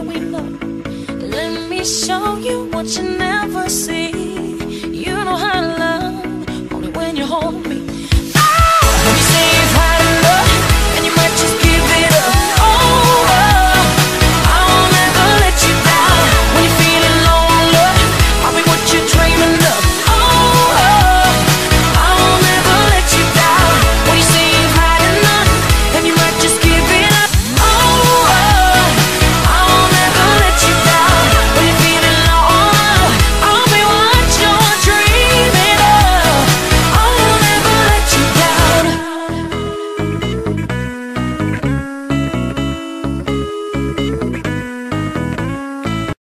we look. Let me show you what you never see. You know how to